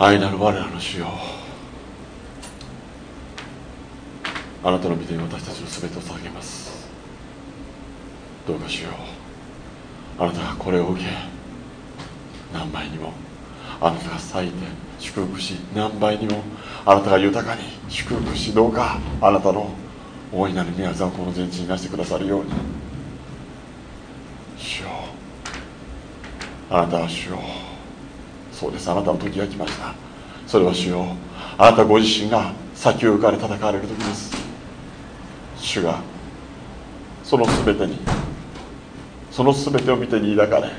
愛なる我らの主よ。あなたの御手に私たちの全てを捧げます。どうかしよう。あなたがこれを受け何倍にもあなたが咲いて祝福し何倍にもあなたが豊かに祝福しどうかあなたの大いなる宮沢をこの全地になしてくださるように。主よ。あなたは主よ。そうです。あなたの時が来ました。それは主よ。あなたご自身が先を行かれ戦われる時です。主がその全てにその全てを見てに抱かれ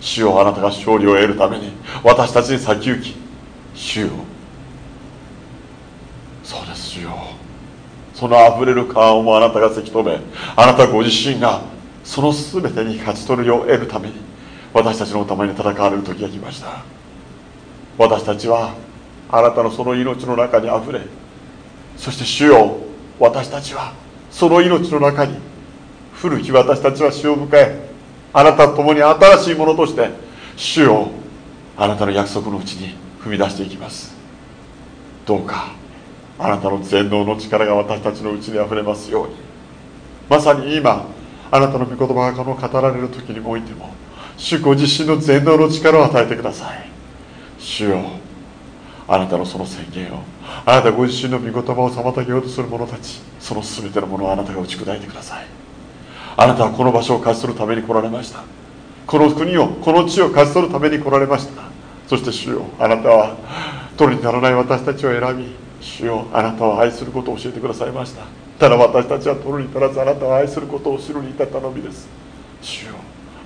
主よあなたが勝利を得るために私たちに先行き主よ。そうです主よ。そのあふれる顔もあなたがせき止めあなたご自身がその全てに勝ち取るよう得るために私たちのために戦われる時が来ました。私たちはあなたのその命の中にあふれそして主よ私たちはその命の中に古き私たちは死を迎えあなたと共に新しいものとして主よあなたの約束のうちに踏み出していきます。どうかあなたの全能の力が私たちのうちにあふれますように。まさに今あなたの御言葉がこの語られる時においても主ご自身の全能の力を与えてください。主よ。あなたのその宣言を。あなたご自身の御言葉を妨げようとする者たち。その全てのものをあなたが打ち砕いてください。あなたはこの場所を勝ち取るために来られました。この国をこの地を勝ち取るために来られました。そして主よあなたは取りにならない私たちを選び主よあなたを愛することを教えてくださいました。ただ私たちは取るに足らずあなたを愛することを知るに至ったのみです。主よ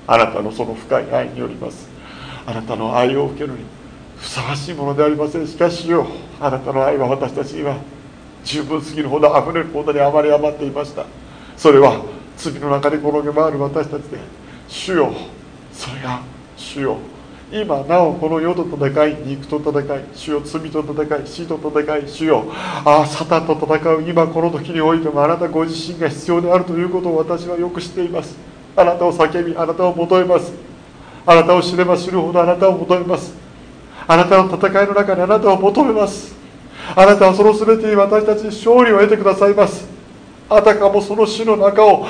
あなたのその深い愛によります。あなたの愛を受けるにふさわしいものでありません。しかしよあなたの愛は私たちには十分すぎるほど溢れるほどにあまり余っていました。それは罪の中で転げ回る私たちで主よそれが主よ今なおこの世と戦い肉と戦い主よ罪と戦い死と戦い主よああサタンと戦う今この時においてもあなたご自身が必要であるということを私はよく知っています。あなたを叫びあなたを求めます。あなたを知れば知るほどあなたを求めます。あなたの戦いの中であなたを求めます。あなたはその全てに私たちに勝利を得てくださいます。あたかもその死の中を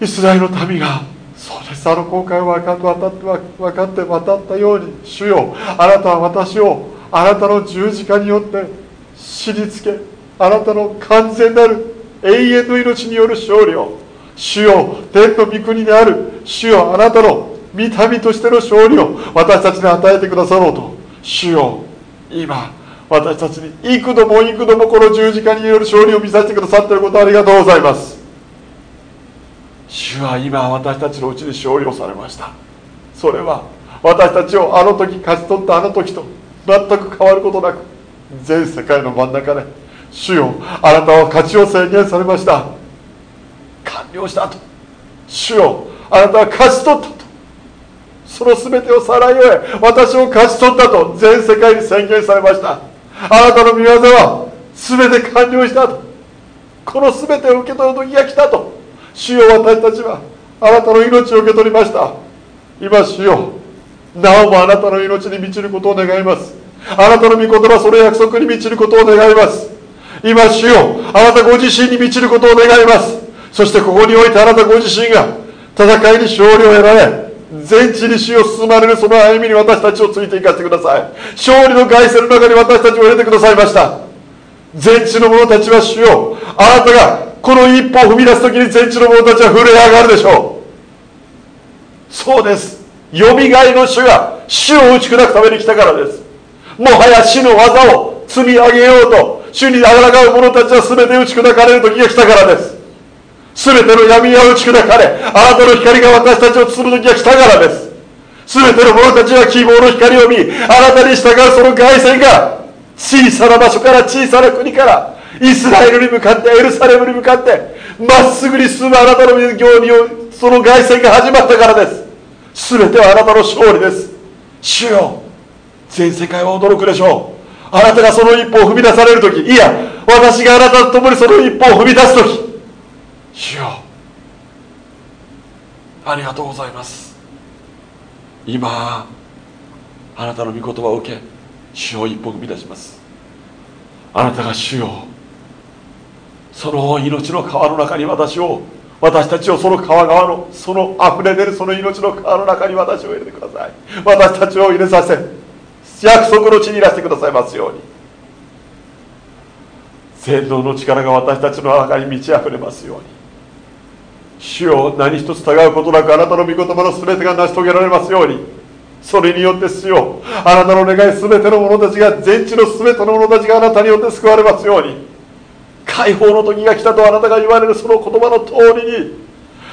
イスラエルの民がそうですあの航海を分かって渡って分かって渡ったように主よあなたは私をあなたの十字架によって死につけあなたの完全なる永遠の命による勝利を主よ天の御国である主よあなたの御民としての勝利を私たちに与えてくださろうと。主よ今私たちに幾度も幾度もこの十字架による勝利を見させてくださっていることありがとうございます。主は今私たちのうちに勝利をされました。それは私たちをあの時勝ち取ったあの時と全く変わることなく全世界の真ん中で主よあなたは勝ちを宣言されました。完了したと主よあなたは勝ち取った。その全てをさらい終え私を勝ち取ったと全世界に宣言されました。あなたの御業は全て完了したと。この全てを受け取る時が来たと。主よ私たちはあなたの命を受け取りました。今主よなおもあなたの命に満ちることを願います。あなたの御言葉その約束に満ちることを願います。今主よあなたご自身に満ちることを願います。そしてここにおいてあなたご自身が戦いに勝利を得られ全地に死を進まれるその歩みに私たちをついていかせてください。勝利の凱旋の中に私たちを入れてくださいました。全地の者たちは主よ。あなたがこの一歩を踏み出す時に全地の者たちは震え上がるでしょう。そうです。よみがえの主が主を打ち砕くために来たからです。もはや死の技を積み上げようと主に抗う者たちは全て打ち砕かれる時が来たからです。全ての闇は打ち砕かれあなたの光が私たちを包む時が来たからです。全ての者たちは希望の光を見あなたに従うその凱旋が小さな場所から小さな国からイスラエルに向かってエルサレムに向かってまっすぐに進むあなたの行にその凱旋が始まったからです。全てはあなたの勝利です。主よ全世界は驚くでしょう。あなたがその一歩を踏み出される時いや私があなたと共にその一歩を踏み出す時主よ。ありがとうございます。今あなたの御言葉を受け主を一歩踏み出します。あなたが主よ。その命の川の中に私を私たちをその川側のその溢れ出るその命の川の中に私を入れてください。私たちを入れさせ約束の地にいらしてくださいますように。聖堂の力が私たちの中に満ち溢れますように。主よ何一つ違うことなくあなたの御言葉の全てが成し遂げられますように。それによって主よあなたの願い全ての者たちが全地の全ての者たちがあなたによって救われますように。解放の時が来たとあなたが言われるその言葉の通りに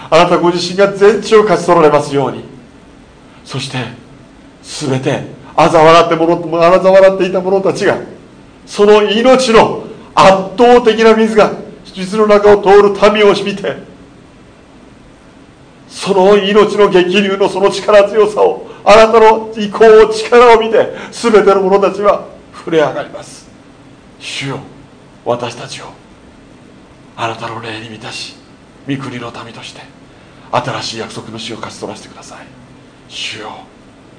あなたご自身が全地を勝ち取られますように。そして全て嘲笑ってもの嘲笑っていた者たちがその命の圧倒的な水が水の中を通る民を見てその命の激流のその力強さをあなたの意向を力を見て全ての者たちは触れ上がります。主よ私たちをあなたの霊に満たし御国の民として新しい約束の死を勝ち取らせてください。主よ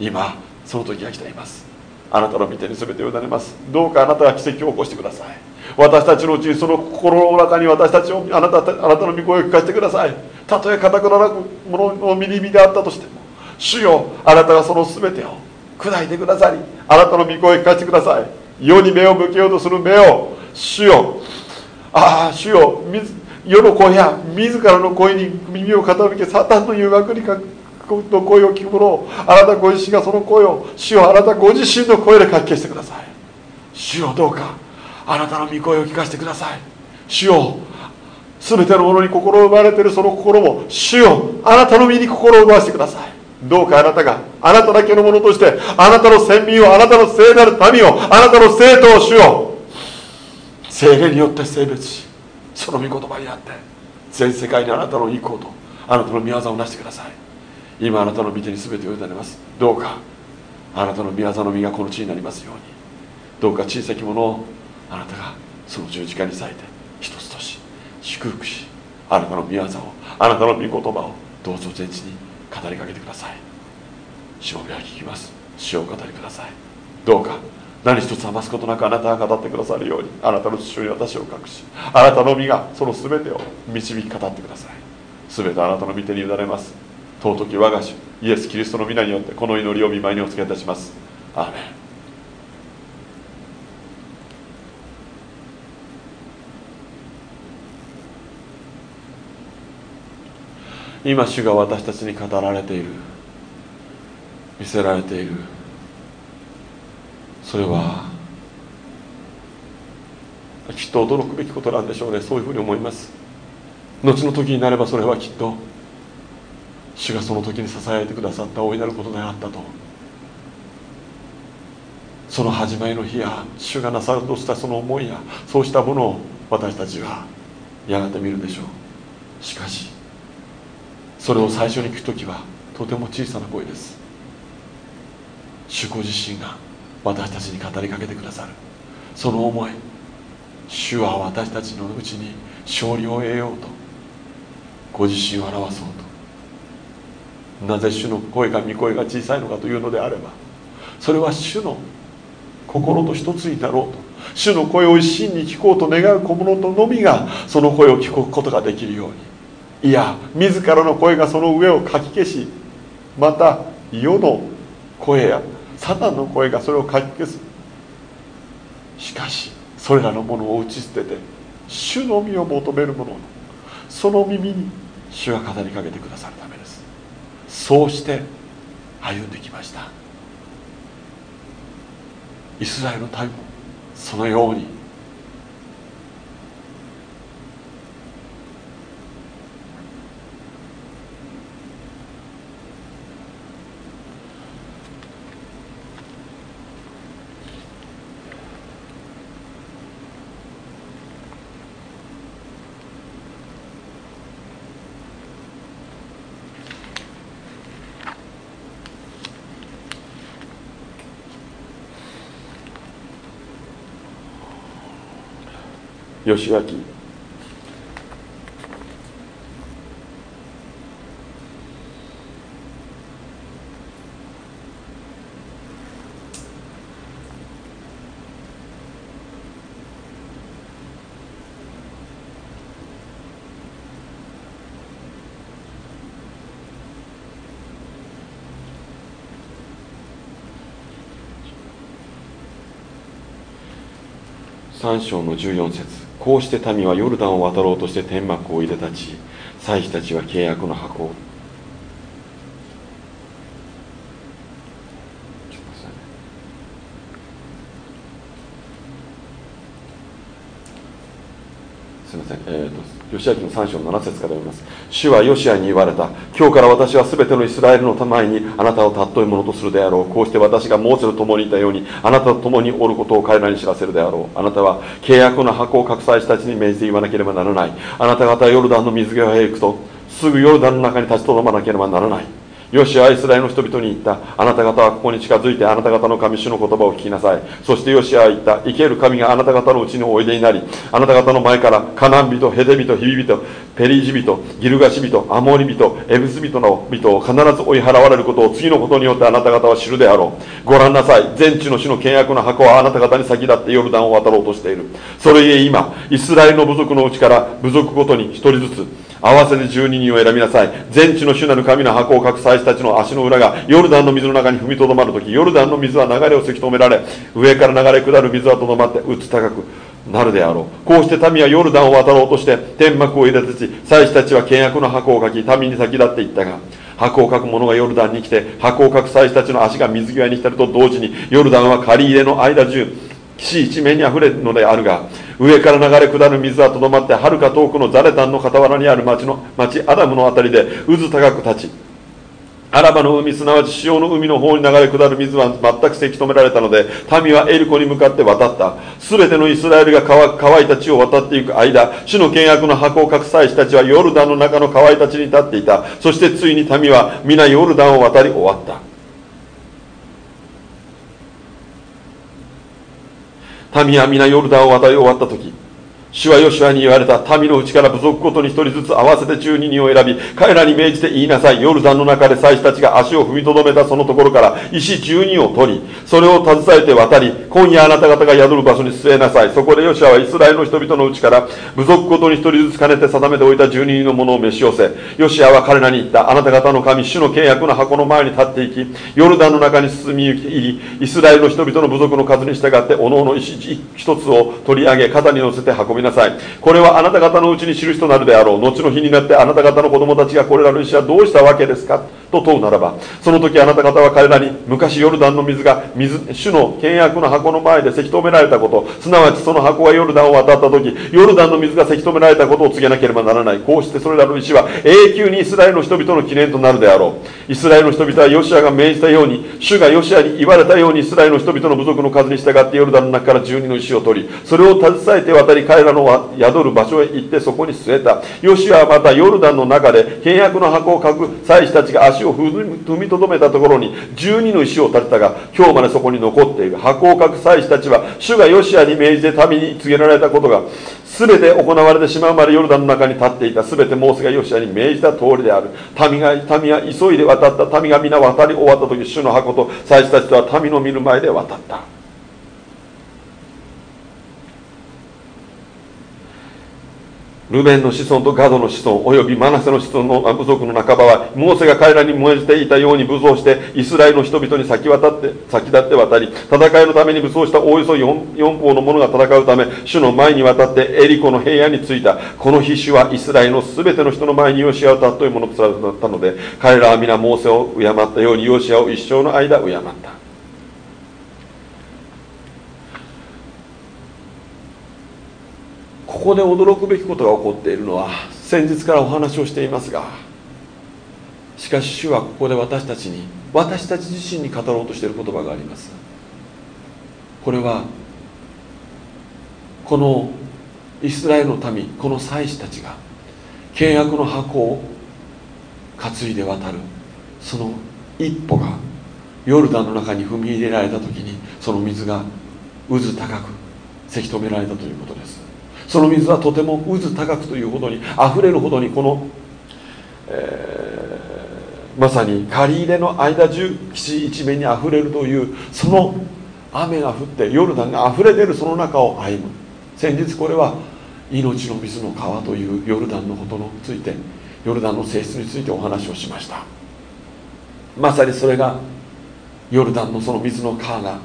今その時が来ています。あなたの御手に全てを委ねます。どうかあなたが奇跡を起こしてください。私たちのうちにその心の中に私たちをあなたあなたの御声を聞かせてください。たとえ固くならくものの身に身であったとしても主よあなたがその全てを砕いてくださりあなたの御声を聞かせてください。世に目を向けようとする目を主よああ主よ世の声や自らの声に耳を傾けサタンの誘惑にかの声を聞く者をあなたご自身がその声を主よあなたご自身の声で書き消してください。主よどうかあなたの御声を聞かせてください。主よ全てのものに心を奪われているその心も主よあなたの身に心を奪わせてください。どうかあなたがあなただけのものとしてあなたの先民をあなたの聖なる民をあなたの生徒を主よ精霊によって性別しその御言葉にあって全世界にあなたの意向とあなたの御業をなしてください。今あなたの御手に全てを委ねます。どうかあなたの御業の実がこの地になりますように。どうか小さきものをあなたがその十字架に裂いて一つ祝福しあなたの御業をあなたの御言葉をどうぞ全地に語りかけてください。主を聞きます。主を語りください。どうか何一つ余すことなくあなたが語ってくださるようにあなたの父親に私を隠しあなたの身がその全てを導き語ってください。全てあなたの御手に委ねます。尊き我が主イエス・キリストの皆によってこの祈りを見舞いにお付けいたします。アーメン。今主が私たちに語られている。見せられている。それはきっと驚くべきことなんでしょうね。そういうふうに思います。後の時になればそれはきっと主がその時に支えてくださった大いなることであったと。その始まりの日や主がなさるとしたその思いやそうしたものを私たちはやがて見るでしょう。しかしそれを最初に聞く時はとても小さな声です。主ご自身が私たちに語りかけてくださる。その思い主は私たちのうちに勝利を得ようとご自身を表そうと。なぜ主の声が御声が小さいのかというのであればそれは主の心と一つになろうと。主の声を一心に聞こうと願う小物とのみがその声を聞くことができるように。いや自らの声がその上をかき消しまた世の声やサタンの声がそれをかき消す。しかしそれらのものを打ち捨てて主のみを求める者のその耳に主が語りかけてくださるためです。そうして歩んできました。イスラエルの民もそのように義明3章の14節。こうして民はヨルダンを渡ろうとして天幕を入れたち祭司たちは契約の箱をすみません、えーと、吉明の3章の7節から読みます。主はヨシアに言われた。今日から私は全てのイスラエルの前にあなたを尊いものとするであろう。こうして私がモーセと共にいたように、あなたと共におることを彼らに知らせるであろう。あなたは契約の箱を各祭司たちに命じて言わなければならない。あなた方はヨルダンの水際へ行くと、すぐヨルダンの中に立ちとどまなければならない。よしアイスラエルの人々に言ったあなた方はここに近づいてあなた方の神主の言葉を聞きなさい。そしてヨシアは言った生ける神があなた方のうちにおいでになりあなた方の前からカナン人ヘデ人ヒビ人ペリージ人ギルガシ人アモリ人エブス人の人を必ず追い払われることを次のことによってあなた方は知るであろう。ご覧なさい。全地の主の契約の箱はあなた方に先立ってヨルダンを渡ろうとしている。それゆえ今イスラエルの部族のうちから部族ごとに一人ずつ合わせて12人を選びなさい。全地の主なる神の箱を隠す祭司たちの足の裏がヨルダンの水の中に踏みとどまるときヨルダンの水は流れをせき止められ上から流れ下る水はとどまってうつ高くなるであろう。こうして民はヨルダンを渡ろうとして天幕を入れてち祭司たちは契約の箱を書き民に先立っていったが箱を書く者がヨルダンに来て箱を書く祭司たちの足が水際に浸ると同時にヨルダンは借り入れの間中岸一面にあふれるのであるが上から流れ下る水はとどまってはるか遠くのザレタンの傍らにある町の町アダムのあたりで渦高く立ちアラバの海すなわち潮の海の方に流れ下る水は全くせき止められたので民はエリコに向かって渡った。すべてのイスラエルが乾いた地を渡っていく間主の契約の箱を隠す祭司たちはヨルダンの中の乾いた地に立っていた。そしてついに民は皆ヨルダンを渡り終わった。民は皆ヨルダンを渡り終わった時主はヨシュアに言われた民のうちから部族ごとに一人ずつ合わせて12人を選び彼らに命じて言いなさい。ヨルダンの中で祭司たちが足を踏みとどめたそのところから石12を取りそれを携えて渡り今夜あなた方が宿る場所に据えなさい。そこでヨシュアはイスラエルの人々のうちから部族ごとに一人ずつ兼ねて定めておいた12人のものを召し寄せヨシュアは彼らに言った。あなた方の神主の契約の箱の前に立っていきヨルダンの中に進み行きイスラエルの人々の部族の数に従っておのおの石一つを取り上げ肩に乗せて運びなさい。これはあなた方のうちに印となるであろう。後の日になってあなた方の子供たちがこれらの石はどうしたわけですか？と問うならばその時あなた方は彼らに昔ヨルダンの水が水主の契約の箱の前でせき止められたことすなわちその箱がヨルダンを渡った時ヨルダンの水がせき止められたことを告げなければならない。こうしてそれらの石は永久にイスラエルの人々の記念となるであろう。イスラエルの人々はヨシアが命じたように主がヨシアに言われたようにイスラエルの人々の部族の数に従ってヨルダンの中から12の石を取りそれを携えて渡り彼らの宿る場所へ行ってそこに据えた。ヨシアはまたヨルダンの中で契約の箱を書く祭司たちが足を踏みとどめたところに12の石を立てたが今日までそこに残っている。箱を書く祭司たちは主がヨシアに命じて民に告げられたことが全て行われてしまうまでヨルダンの中に立っていた。全てモーセがヨシアに命じた通りである。民が民は急いで渡った。民が皆渡り終わった時主の箱と祭司たちとは民の見る前で渡った。ルベンの子孫とガドの子孫およびマナセの子孫の部族の半ばはモーセが彼らに燃えていたように武装してイスラエルの人々に先渡って先立って渡り戦いのために武装したおおよそ 4, 4方の者が戦うため主の前に渡ってエリコの平野に着いた。この日主はイスラエルの全ての人の前にヨシアを尊いものとされたので彼らは皆モーセを敬ったようにヨシアを一生の間敬った。ここで驚くべきことが起こっているのは先日からお話をしていますがしかし主はここで私たちに私たち自身に語ろうとしている言葉があります。これはこのイスラエルの民この祭司たちが契約の箱を担いで渡るその一歩がヨルダンの中に踏み入れられた時にその水が渦高くせき止められたということその水はとても渦高くというほどに溢れるほどにこの、えー、まさに借り入れの間中岸一面に溢れるというその雨が降ってヨルダンが溢れ出るその中を歩む。先日これは命の水の川というヨルダンのことについてヨルダンの性質についてお話をしました。まさにそれがヨルダンのその水の川が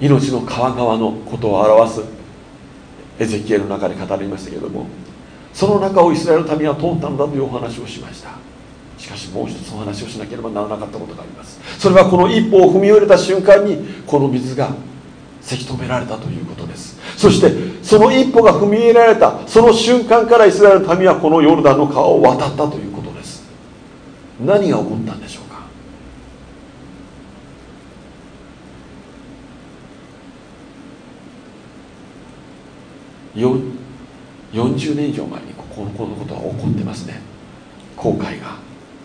命の川側のことを表すエゼキエルの中で語りましたけれどもその中をイスラエルの民は通ったのだというお話をしました。しかしもう一つお話をしなければならなかったことがあります。それはこの一歩を踏み入れた瞬間にこの水がせき止められたということです。そしてその一歩が踏み入れられたその瞬間からイスラエルの民はこのヨルダンの川を渡ったということです。何が起こったんでしょうか40年以上前にここのことが起こってますね。航海が。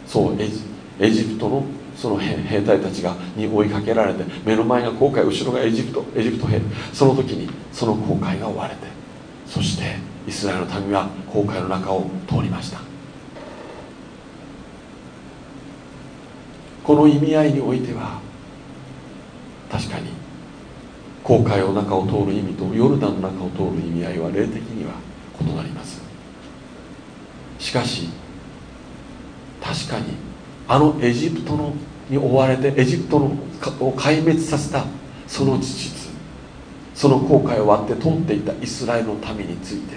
そうエジプトのその兵隊たちがに追いかけられて目の前が航海後ろがエジプトエジプト兵。その時にその航海が追われて。そしてイスラエルの民は航海の中を通りました。この意味合いにおいては確かに航海の中を通る意味とヨルダンの中を通る意味合いは霊的には異なります。しかし確かにあのエジプトのに追われてエジプトのを壊滅させたその事実その後悔を割って通っていたイスラエルの民について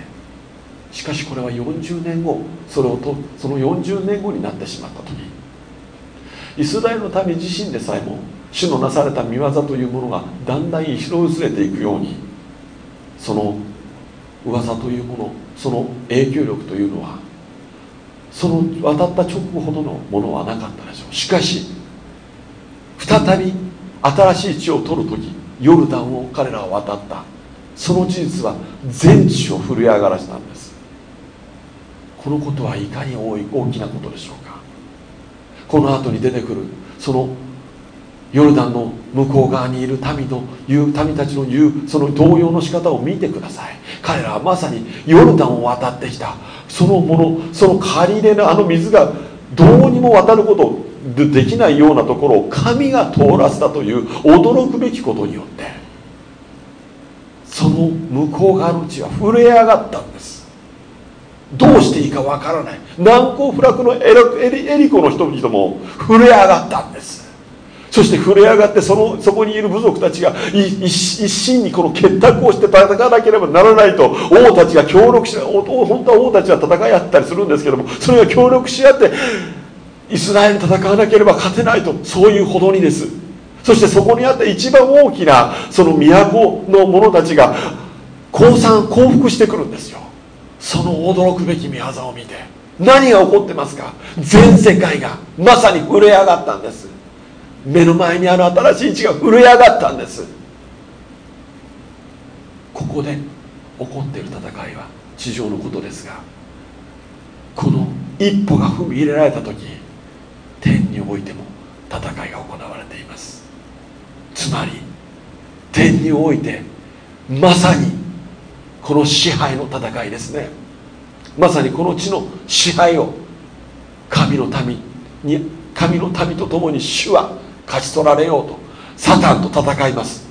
しかしこれは40年後それをとその40年後になってしまった時。イスラエルの民自身でさえも主のなされた見業というものがだんだん後ろ薄れていくようにその噂というものその影響力というのはその渡った直後ほどのものはなかったでしょう。しかし再び新しい地を取る時ヨルダンを彼らは渡った。その事実は全地を震え上がらせたんです。このことはいかに大きなことでしょうか。この後に出てくるそのヨルダンの向こう側にいる民の言う民たちの言うその動揺の仕方を見てください。彼らはまさにヨルダンを渡ってきた。そのものその借り入れのあの水がどうにも渡ることできないようなところを神が通らせたという驚くべきことによってその向こう側の地は震え上がったんです。どうしていいかわからない。難攻不落のエリエリコの人々も震え上がったんです。そして震え上がってそのそこにいる部族たちが一心にこの結託をして戦わなければならないと王たちが協力し本当は王たちは戦い合ったりするんですけどもそれが協力し合ってイスラエル戦わなければ勝てないとそういうほどにです。そしてそこにあった一番大きなその都の者たちが降参降伏してくるんですよ。その驚くべき見業を見て。何が起こってますか？全世界がまさに震え上がったんです。目の前にある新しい地が震え上がったんです。ここで起こっている戦いは地上のことですがこの一歩が踏み入れられた時天においても戦いが行われています。つまり天においてまさにこの支配の戦いですね。まさにこの地の支配を神の民に神の民と共に主は勝ち取られようとサタンと戦います。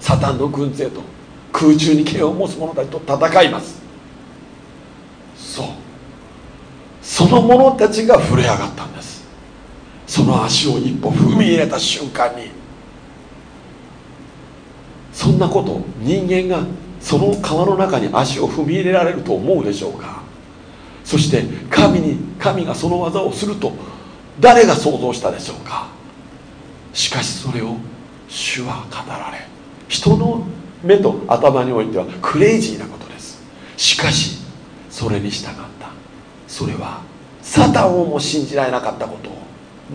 サタンの軍勢と空中に剣を持つ者たちと戦います。そう。その者たちが震え上がったんです。その足を一歩踏み入れた瞬間に。そんなこと人間がその川の中に足を踏み入れられると思うでしょうか。そして神に神がその技をすると誰が想像したでしょうか。しかしそれを主は語られ人の目と頭においてはクレイジーなことです。しかしそれに従った。それはサタンをも信じられなかったことを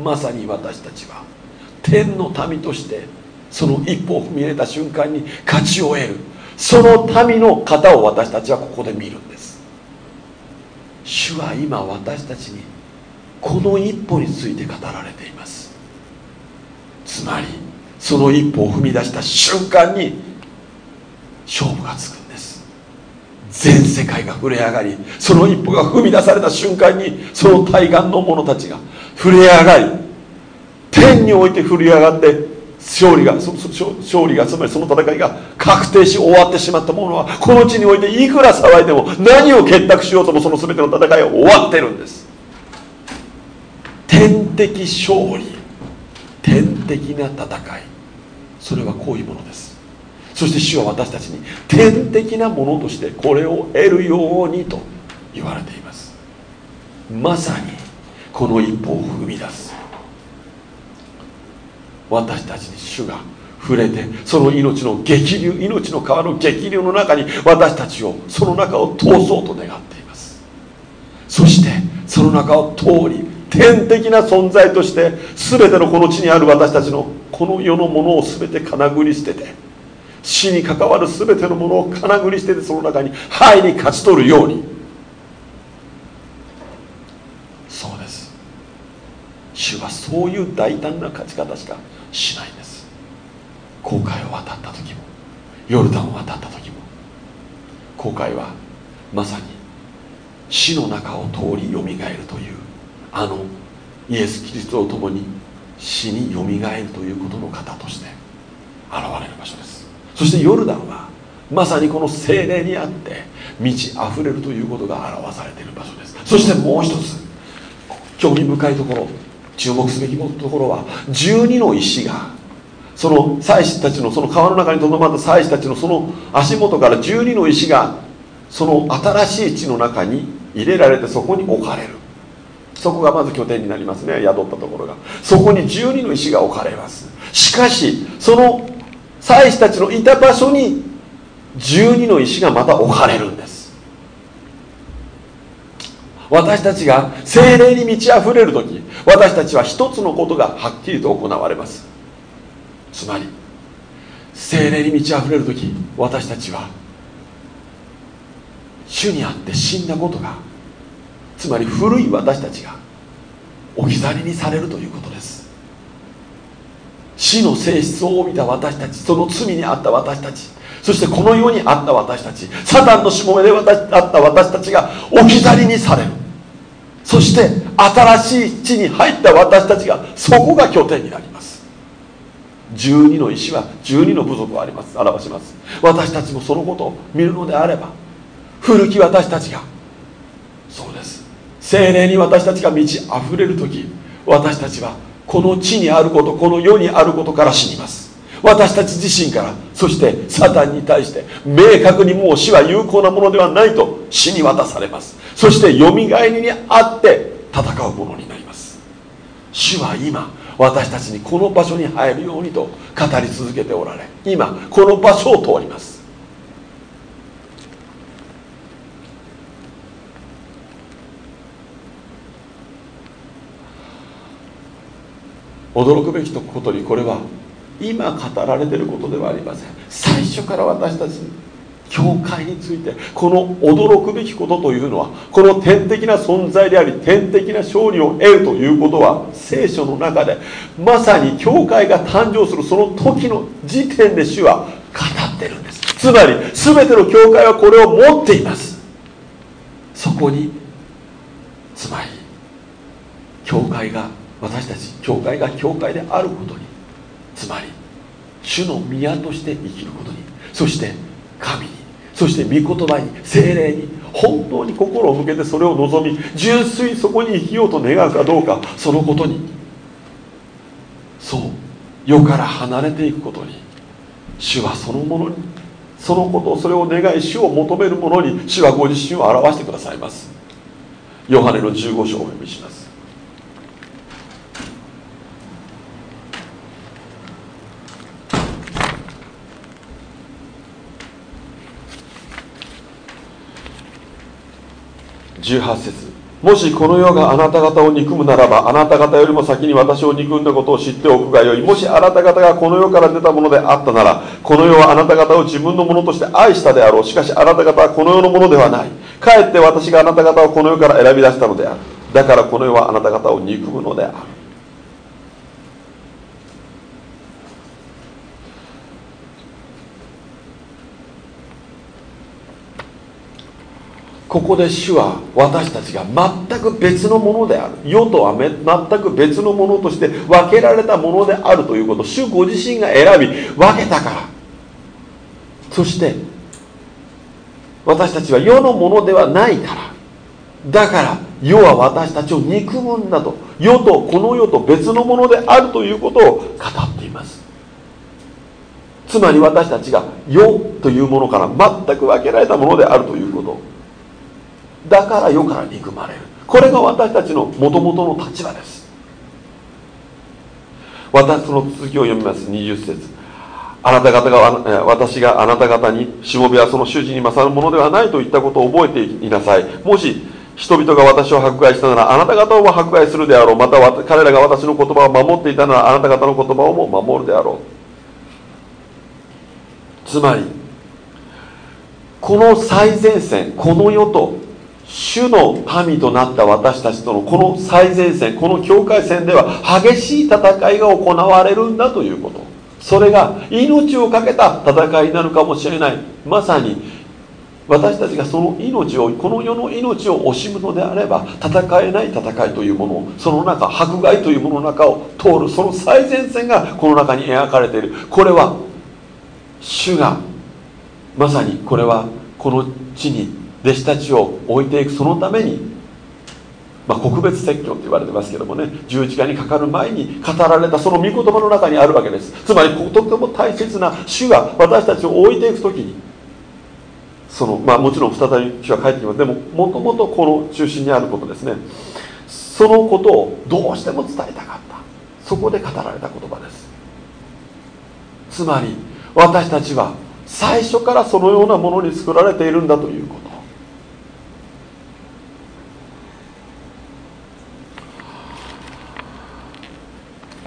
まさに私たちは天の民としてその一歩を踏み入れた瞬間に勝ちを得る。その民の方を私たちはここで見るんです。主は今私たちにこの一歩について語られています。つまりその一歩を踏み出した瞬間に勝負がつくんです。全世界が震え上がりその一歩が踏み出された瞬間にその対岸の者たちが震え上がり天において震え上がって勝利が勝利がつまりその戦いが確定し終わってしまったものはこの地においていくら騒いでも何を結託しようともその全ての戦いは終わってるんです。天的勝利的な戦い。それはこういうものです。そして主は私たちに天的なものとしてこれを得るようにと言われています。まさにこの一歩を踏み出す。私たちに主が触れてその命の激流命の川の激流の中に私たちをその中を通そうと願っています。そしてその中を通り天的な存在として全てのこの地にある私たちのこの世のものを全てかなぐり捨てて死に関わる全てのものをかなぐり捨ててその中に入り勝ち取るように。そうです。主はそういう大胆な勝ち方しかしないんです。航海を渡った時もヨルダンを渡った時も航海はまさに死の中を通りよみがえるというあのイエス・キリストと共に死によみがえるということの方として現れる場所です。そしてヨルダンはまさにこの精霊にあって満ち溢れるということが表されている場所です。そしてもう一つ興味深いところ注目すべきところは12の石がその祭司たちのその川の中にとどまった祭司たちのその足元から12の石がその新しい地の中に入れられてそこに置かれる。そこがまず拠点になりますね宿ったところが。そこに12の石が置かれます。しかしその祭司たちのいた場所に12の石がまた置かれるんです。私たちが精霊に満ち溢れる時私たちは一つのことがはっきりと行われます。つまり精霊に満ち溢れる時私たちは主にあって死んだことがつまり古い私たちが置き去りにされるということです。死の性質を帯びた私たちその罪にあった私たちそしてこの世にあった私たちサタンのしもべであった私たちが置き去りにされる。そして新しい地に入った私たちがそこが拠点になります。12の石は12の部族をあります。表します。私たちもそのことを見るのであれば古き私たちが精霊に私たちが満ち溢れる時私たちはこの地にあることこの世にあることから死にます。私たち自身からそしてサタンに対して明確にもう死は有効なものではないと死に渡されます。そしてよみがえりにあって戦うものになります。主は今私たちにこの場所に入るようにと語り続けておられ今この場所を通ります。驚くべきことにこれは今語られていることではありません。最初から私たち教会についてこの驚くべきことというのはこの天的な存在であり天的な勝利を得るということは聖書の中でまさに教会が誕生するその時の時点で主は語ってるんです。つまり全ての教会はこれを持っています。そこにつまり教会が私たち教会が教会であることにつまり主の宮として生きることにそして神にそして御言葉に精霊に本当に心を向けてそれを望み純粋にそこに生きようと願うかどうかそのことにそう世から離れていくことに主はそのものにそのことをそれを願い主を求める者に主はご自身を表してくださいます。ヨハネの15章をお読みします。18節。もしこの世があなた方を憎むならばあなた方よりも先に私を憎んだことを知っておくがよい。もしあなた方がこの世から出たものであったならこの世はあなた方を自分のものとして愛したであろう。しかしあなた方はこの世のものではない。かえって私があなた方をこの世から選び出したのである。だからこの世はあなた方を憎むのである。ここで主は私たちが全く別のものである。世とは全く別のものとして分けられたものであるということ主ご自身が選び分けたから。そして私たちは世のものではないから。だから世は私たちを憎むんだと。世とこの世と別のものであるということを語っています。つまり私たちが世というものから全く分けられたものであるということ。だから世から憎まれる。これが私たちのもともとの立場です。私の続きを読みます。20節。あなた方が私があなた方にしもべはその主人に勝るものではないといったことを覚えていなさい。もし人々が私を迫害したならあなた方を迫害するであろう。また彼らが私の言葉を守っていたならあなた方の言葉をも守るであろう。つまりこの最前線この世と主の神となった私たちとのこの最前線この境界線では激しい戦いが行われるんだということ。それが命を懸けた戦いになるかもしれない。まさに私たちがその命をこの世の命を惜しむのであれば戦えない戦いというものをその中迫害というものの中を通るその最前線がこの中に描かれている。これは主がまさにこれはこの地に弟子たちを置いていくそのためにまあ、国別説教と言われてますけどもね十字架にかかる前に語られたその御言葉の中にあるわけです。つまりとても大切な主が私たちを置いていく時にそのまあもちろん再び主は帰ってきます。でももともとこの中心にあることですね。そのことをどうしても伝えたかった。そこで語られた言葉です。つまり私たちは最初からそのようなものに作られているんだということ。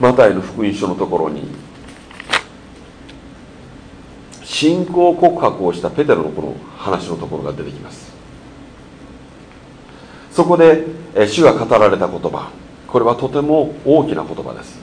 マタイの福音書のところに信仰告白をしたペテロのこの話のところが出てきます。そこで主が語られた言葉。これはとても大きな言葉です。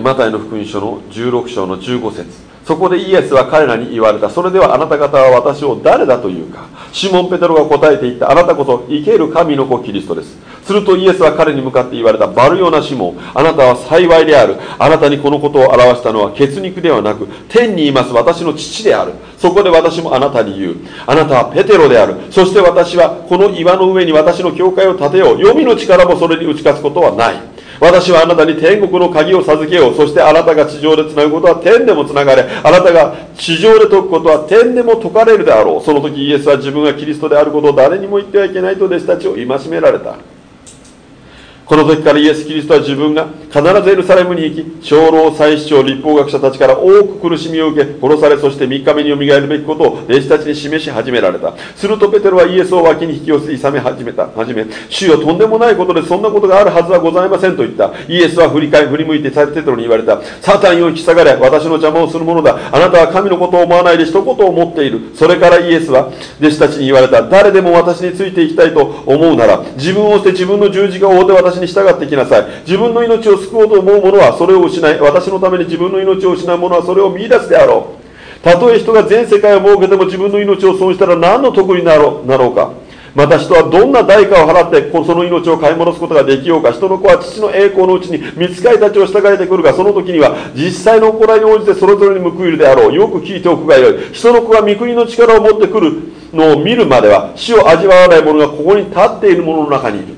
マタイの福音書の16章の15節。そこでイエスは彼らに言われた。それではあなた方は私を誰だというか。シモン・ペテロが答えていった。あなたこそ生ける神の子キリストです。するとイエスは彼に向かって言われた。バルヨナシモン。あなたは幸いである。あなたにこのことを表したのは血肉ではなく天にいます。私の父である。そこで私もあなたに言う。あなたはペテロである。そして私はこの岩の上に私の教会を建てよう。黄泉の力もそれに打ち勝つことはない。私はあなたに天国の鍵を授けよう。そしてあなたが地上でつなぐことは天でもつながれ。あなたが地上で解くことは天でも解かれるであろう。その時イエスは自分がキリストであることを誰にも言ってはいけないと弟子たちを戒められた。この時からイエス・キリストは自分が必ずエルサレムに行き長老祭司長立法学者たちから多く苦しみを受け殺されそして3日目によみがえるべきことを弟子たちに示し始められた。するとペテロはイエスを脇に引き寄せいさめ始めた。始め主よとんでもないことでそんなことがあるはずはございませんと言った。イエスは振り返り振り向いてペテロに言われた。サタンよ引き下がれ私の邪魔をするものだ。あなたは神のことを思わないで一言を持っている。それからイエスは弟子たちに言われた。誰でも私についていきたいと思うなら自分を捨て自分の十字架を追って私に従ってきなさい。自分の命を救おうと思う者はそれを失い私のために自分の命を失う者はそれを見出すであろう。たとえ人が全世界を設けても自分の命を損したら何の得になろうなろうか。また人はどんな代価を払ってその命を買い戻すことができようか。人の子は父の栄光のうちに見つかりたちを従えてくるがその時には実際の行いに応じてそれぞれに報いるであろう。よく聞いておくがよい。人の子が御国の力を持ってくるのを見るまでは死を味わわない者がここに立っている者の中にいる。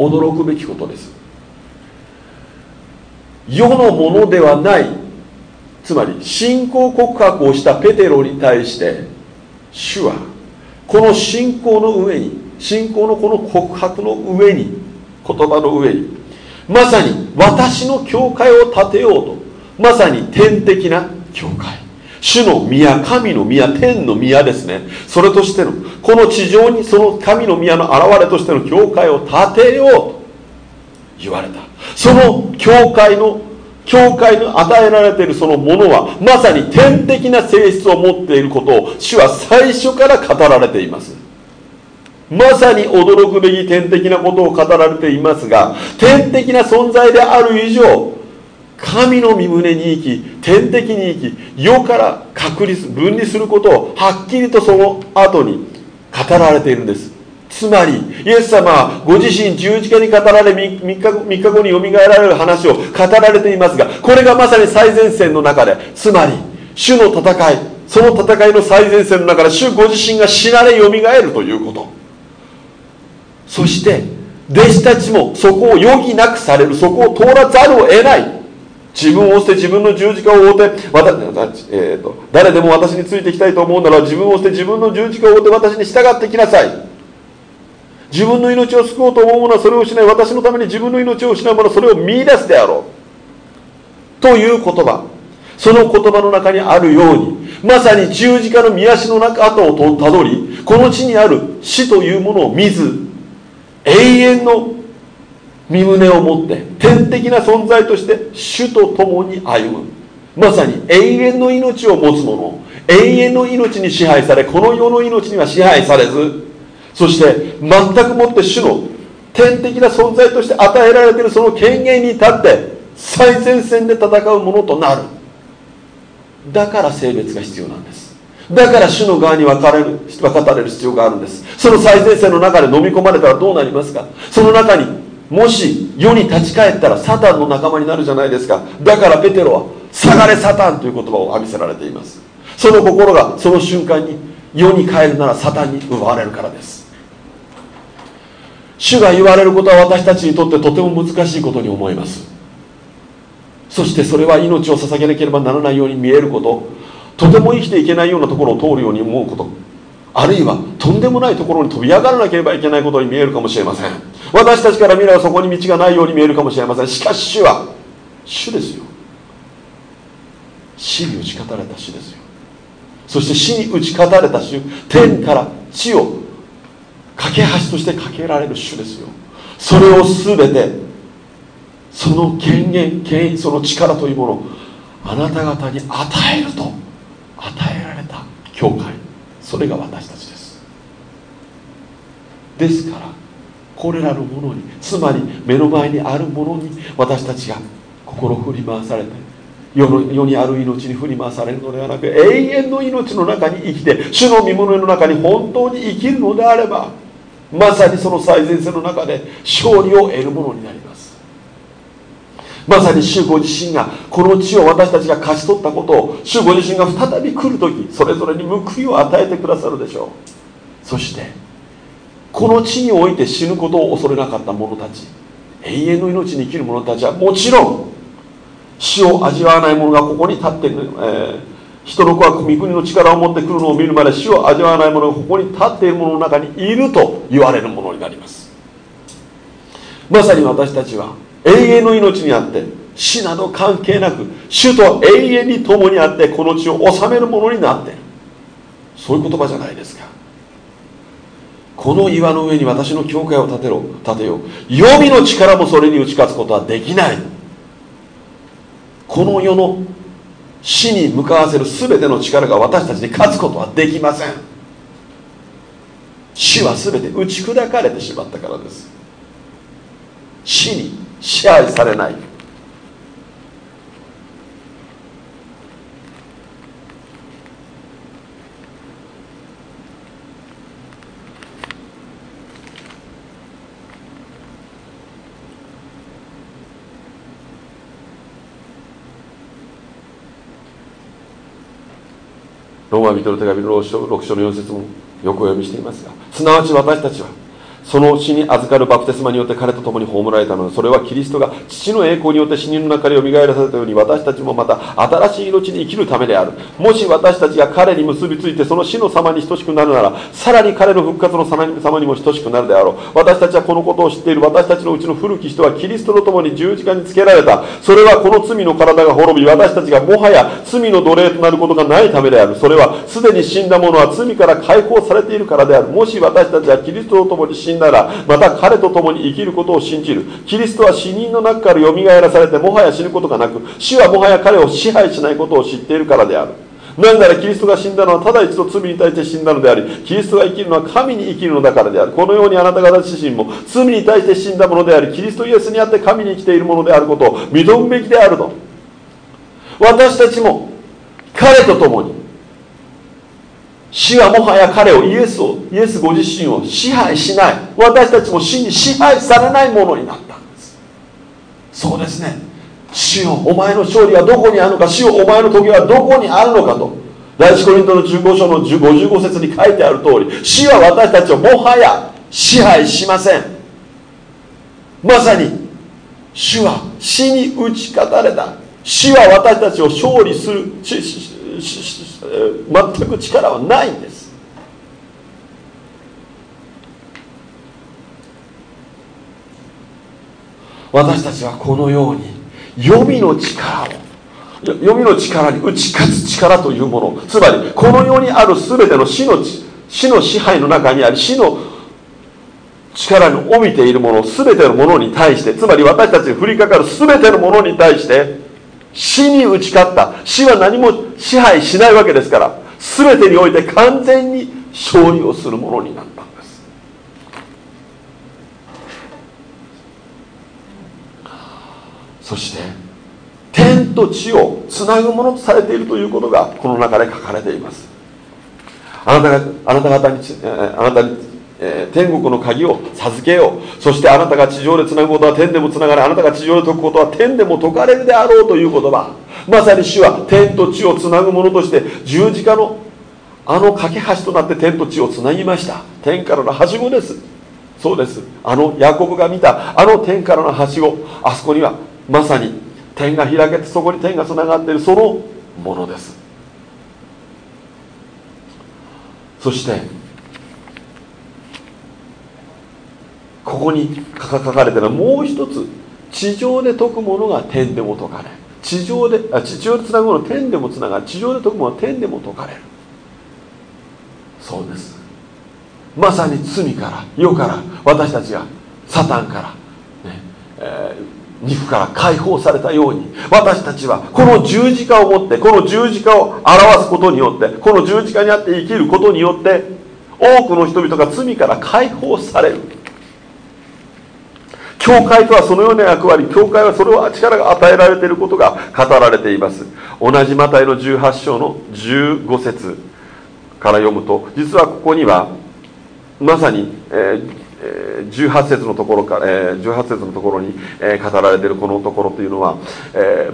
驚くべきことです。世のものではないつまり信仰告白をしたペテロに対して主はこの信仰の上に信仰のこの告白の上に言葉の上にまさに私の教会を建てようとまさに天的な教会。主の宮神の宮天の宮ですね。それとしてのこの地上にその神の宮の現れとしての教会を建てようと言われた。その教会の教会の与えられているそのものはまさに天的な性質を持っていることを主は最初から語られています。まさに驚くべき天的なことを語られていますが天的な存在である以上神の身胸に生き天的に生き世から確立分離することをはっきりとその後に語られているんです。つまりイエス様はご自身十字架に語られ 3, 日 ,3 日後によみがえられる話を語られていますがこれがまさに最前線の中でつまり主の戦いその戦いの最前線の中で主ご自身が死なれよみがえるということ。そして弟子たちもそこを余儀なくされるそこを通らざるを得ない。自分を捨て自分の十字架を追ってえーと、誰でも私についていきたいと思うなら自分を捨て自分の十字架を追って私に従ってきなさい。自分の命を救おうと思う者はそれをしない私のために自分の命を失う者はそれを見出すであろう。という言葉。その言葉の中にあるようにまさに十字架の見足の中跡をたどりこの地にある死というものを見ず永遠の身胸を持って天的な存在として主と共に歩む。まさに永遠の命を持つ者。永遠の命に支配されこの世の命には支配されず。そして全くもって主の天的な存在として与えられているその権限に立って最前線で戦うものとなる。だから性別が必要なんです。だから主の側に分かれる分かたれる必要があるんです。その最前線の中で飲み込まれたらどうなりますか？その中にもし世に立ち返ったらサタンの仲間になるじゃないですか。だからペテロは「下がれサタン」という言葉を浴びせられています。その心がその瞬間に世に帰るならサタンに奪われるからです。主が言われることは私たちにとってとても難しいことに思います。そしてそれは命を捧げなければならないように見えること。とても生きていけないようなところを通るように思うこと。あるいはとんでもないところに飛び上がらなければいけないことに見えるかもしれません。私たちから見ればそこに道がないように見えるかもしれません。しかし主は主ですよ。死に打ち勝たれた主ですよ。そして死に打ち勝たれた主天から地を架け橋として架けられる主ですよ。それを全てその権限権威その力というものをあなた方に与えると与えられた教会。それが私たちです。ですからこれらのものにつまり目の前にあるものに私たちが心振り回されて世の世にある命に振り回されるのではなく永遠の命の中に生きて主の身物の中に本当に生きるのであればまさにその最前線の中で勝利を得るものになります。まさに主ご自身がこの地を私たちが勝ち取ったことを主ご自身が再び来る時それぞれに報いを与えてくださるでしょう。そしてこの地において死ぬことを恐れなかった者たち永遠の命に生きる者たちはもちろん死を味わわない者がここに立っている、えー、人の子は御国の力を持ってくるのを見るまで死を味わわない者がここに立っている者の中にいると言われるものになります。まさに私たちは永遠の命にあって死など関係なく主と永遠に共にあってこの地を治めるものになって。いるそういう言葉じゃないですか。この岩の上に私の教会を建てろ建てよう。予備の力もそれに打ち勝つことはできない。この世の死に向かわせる全ての力が私たちに勝つことはできません。死は全て打ち砕かれてしまったからです。死に支配されない。ローマ人の手紙の6章 ,6 章の4節もよくお読みしていますがすなわち私たちはその死に預かるバプテスマによって彼と共に葬られたのでそれはキリストが父の栄光によって死人の中でよみがえらされたように私たちもまた新しい命に生きるためである。もし私たちが彼に結びついてその死の様に等しくなるならさらに彼の復活の様にも等しくなるであろう。私たちはこのことを知っている。私たちのうちの古き人はキリストと共に十字架につけられた。それはこの罪の体が滅び私たちがもはや罪の奴隷となることがないためである。それはすでに死んだ者は罪から解放されているからである。もし私たちはキリストと共に死んだらまた彼と共に生きることを信じる。キリストは死人の中からよみがえらされてもはや死ぬことがなく死はもはや彼を支配しないことを知っているからである。なぜならキリストが死んだのはただ一度罪に対して死んだのでありキリストが生きるのは神に生きるのだからである。このようにあなた方自身も罪に対して死んだものでありキリストイエスにあって神に生きているものであることを認むべきであると私たちも彼と共に死はもはや彼をイエスをイエスご自身を支配しない。私たちも死に支配されないものになったんです。そうですね。死よお前の勝利はどこにあるのか？死よお前の時はどこにあるのかと。第一コリントの15章の55節に書いてある通り死は私たちをもはや支配しません。まさに主は死に打ち勝たれた。死は私たちを勝利する全く力はないんです。私たちはこのように黄泉の力を黄泉の力に打ち勝つ力というものつまりこの世にある全ての死の死の支配の中にあり死の力に帯びているもの全てのものに対してつまり私たちに降りかかる全てのものに対して死に打ち勝った。死は何も支配しないわけですから。全てにおいて完全に勝利をするものになったんです。そして天と地をつなぐものとされているということがこの中で書かれています。あなたがあなた方にあなたにえー、天国の鍵を授けよう。そしてあなたが地上でつなぐことは天でもつながれあなたが地上で解くことは天でも解かれるであろうという言葉。まさに主は天と地をつなぐものとして十字架のあの架け橋となって天と地をつなぎました。天からのはしごです。そうです。あのヤコブが見たあの天からのはしご。あそこにはまさに天が開けてそこに天がつながっているそのものです。そしてここに書かれてるのはもう一つ地上で解くものが天でも解かれる。地上であ地上でつなぐもの天でもつながる。地上で解くものは天でも解かれる。そうです。まさに罪から世から私たちがサタンから、ねえー、肉から解放されたように私たちはこの十字架を持ってこの十字架を表すことによってこの十字架にあって生きることによって多くの人々が罪から解放される。教会とはそのような役割教会はそれは力が与えられていることが語られています。同じマタイの18章の15節から読むと実はここにはまさに、18節のところから、18節のところに、語られているこのところというのは、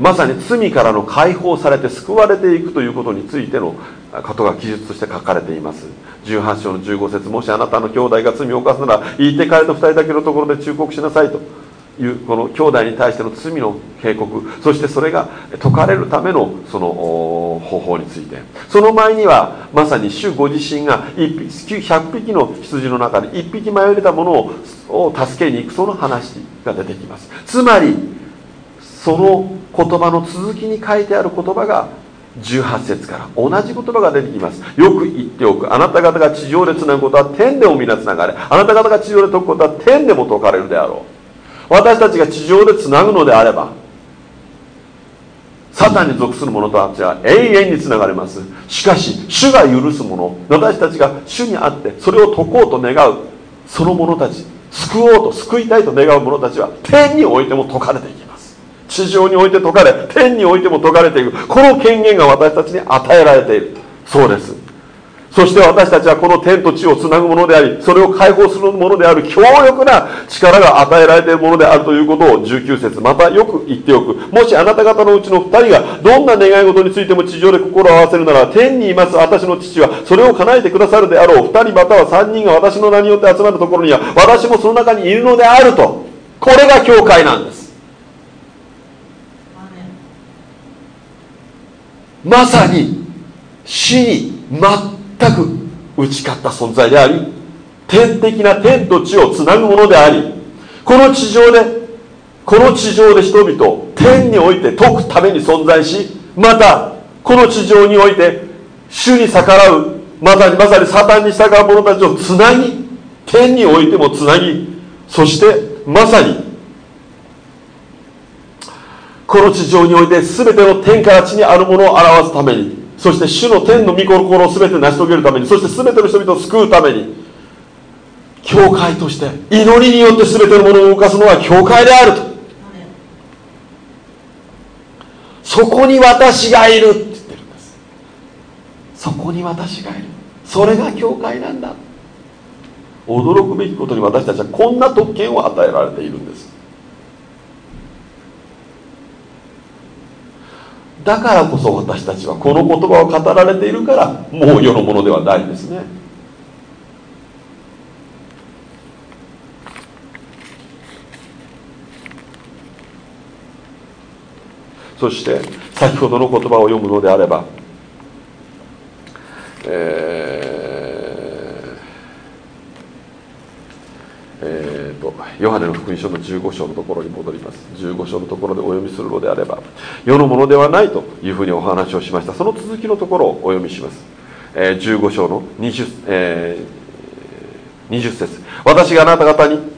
まさに罪からの解放されて救われていくということについてのことが記述として書かれています。18章の15節もしあなたの兄弟が罪を犯すなら言いて彼と2人だけのところで忠告しなさいと。いうこの兄弟に対しての罪の警告そしてそれが解かれるためのその方法について。その前にはまさに主ご自身が100匹の羊の中で1匹迷れたものを助けに行くその話が出てきます。つまりその言葉の続きに書いてある言葉が18節から同じ言葉が出てきます。よく言っておく。あなた方が地上でつなぐことは天でも皆つながれ。あなた方が地上で解くことは天でも解かれるであろう。私たちが地上でつなぐのであればサタンに属する者たちは永遠につながれます。しかし主が許す者私たちが主にあってそれを解こうと願うその者たち救おうと救いたいと願う者たちは天においても解かれていきます。地上において解かれ天においても解かれていく。この権限が私たちに与えられている。そうです。そして私たちはこの天と地をつなぐものでありそれを解放するものである強力な力が与えられているものであるということを19節またよく言っておく。もしあなた方のうちの2人がどんな願い事についても地上で心を合わせるなら天にいます。私の父はそれを叶えてくださるであろう。2人または3人が私の名によって集まるところには私もその中にいるのであると。これが教会なんです。まさに死に全く打ち勝った存在であり天的な天と地をつなぐものでありこの地上でこの地上で人々天において解くために存在しまたこの地上において主に逆らうまさにまさにサタンに従う者たちをつなぎ天においてもつなぎそしてまさにこの地上において全ての天から地にあるものを表すためにそして主の天の御心を全て成し遂げるためにそして全ての人々を救うために教会として祈りによって全てのものを動かすのは教会であると。そこに私がいるって言ってるんです。そこに私がいる。それが教会なんだ。驚くべきことに私たちはこんな特権を与えられているんです。だからこそ私たちはこの言葉を語られているからもう世のものではないんですね。そして先ほどの言葉を読むのであれば、えーえーとヨハネの福音書の15章のところに戻ります15章のところでお読みするのであれば世のものではないというふうにお話をしましたその続きのところをお読みします、えー、15章の 20,、えー、20節私があなた方に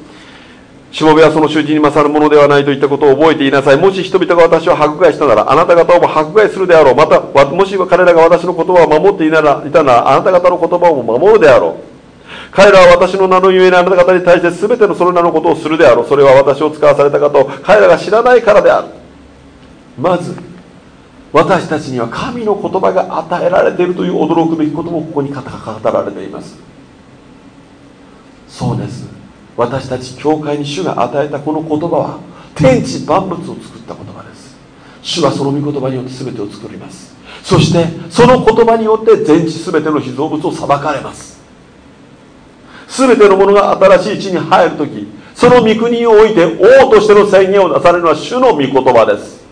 しもべはその主人に勝るものではないといったことを覚えていなさい。もし人々が私を迫害したなら、あなた方をも迫害するであろう。また、もし彼らが私の言葉を守っていたら、いたなら、あなた方の言葉をも守るであろう。彼らは私の名のゆえにあなた方に対して全てのその名のことをするであろう。それは私を使わされた方を彼らが知らないからである。まず、私たちには神の言葉が与えられているという驚くべきこともここに語られています。そうです。私たち教会に主が与えたこの言葉は天地万物を作った言葉です主はその御言葉によって全てを作りますそしてその言葉によって全地全ての被造物を裁かれます全てのものが新しい地に入る時その御国において王としての宣言をなされるのは主の御言葉です。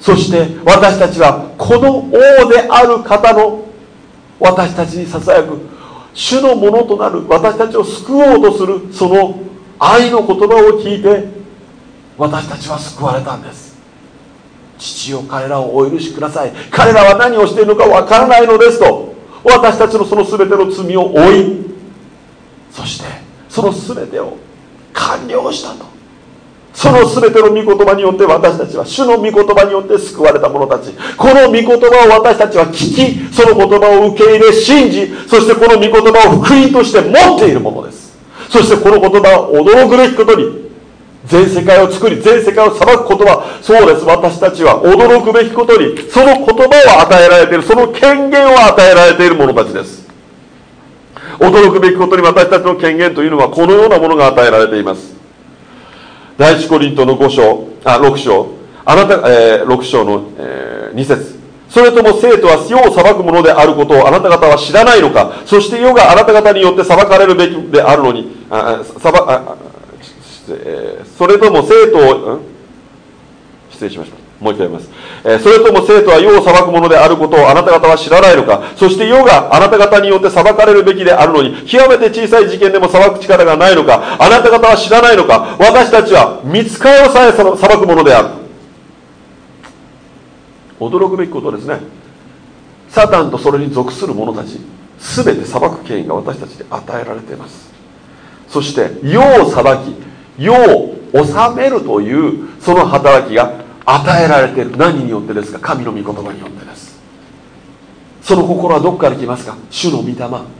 そして私たちはこの王である方の私たちにささやく主のものとなる私たちを救おうとするその愛の言葉を聞いて私たちは救われたんです。父よ彼らをお許しください。彼らは何をしているのかわからないのですと私たちのその全ての罪を負いそしてその全てを完了したと。その全ての御言葉によって私たちは主の御言葉によって救われた者たち。この御言葉を私たちは聞きその言葉を受け入れ信じそしてこの御言葉を福音として持っているものです。そしてこの言葉を驚くべきことに全世界を作り全世界を裁く言葉そうです。私たちは驚くべきことにその言葉を与えられているその権限を与えられている者たちです。驚くべきことに私たちの権限というのはこのようなものが与えられています。第一コリントの5章あ6章。あなた、えー、6章の、えー、2節。それとも生徒は世を裁くものであることをあなた方は知らないのか。そして世があなた方によって裁かれるべきであるのに。あ裁あ、それとも生徒を、うん、失礼しました。もう一回言います、えー、それとも生徒は世を裁くものであることをあなた方は知らないのか？そして世があなた方によって裁かれるべきであるのに極めて小さい事件でも裁く力がないのか？あなた方は知らないのか？私たちは見つかりをさえ裁くものである。驚くべきことですね。サタンとそれに属する者たち全て裁く権威が私たちに与えられています。そして世を裁き世を治めるというその働きが与えられている。何によってですか？神の御言葉によってです。その心はどこから来ますか？主の御霊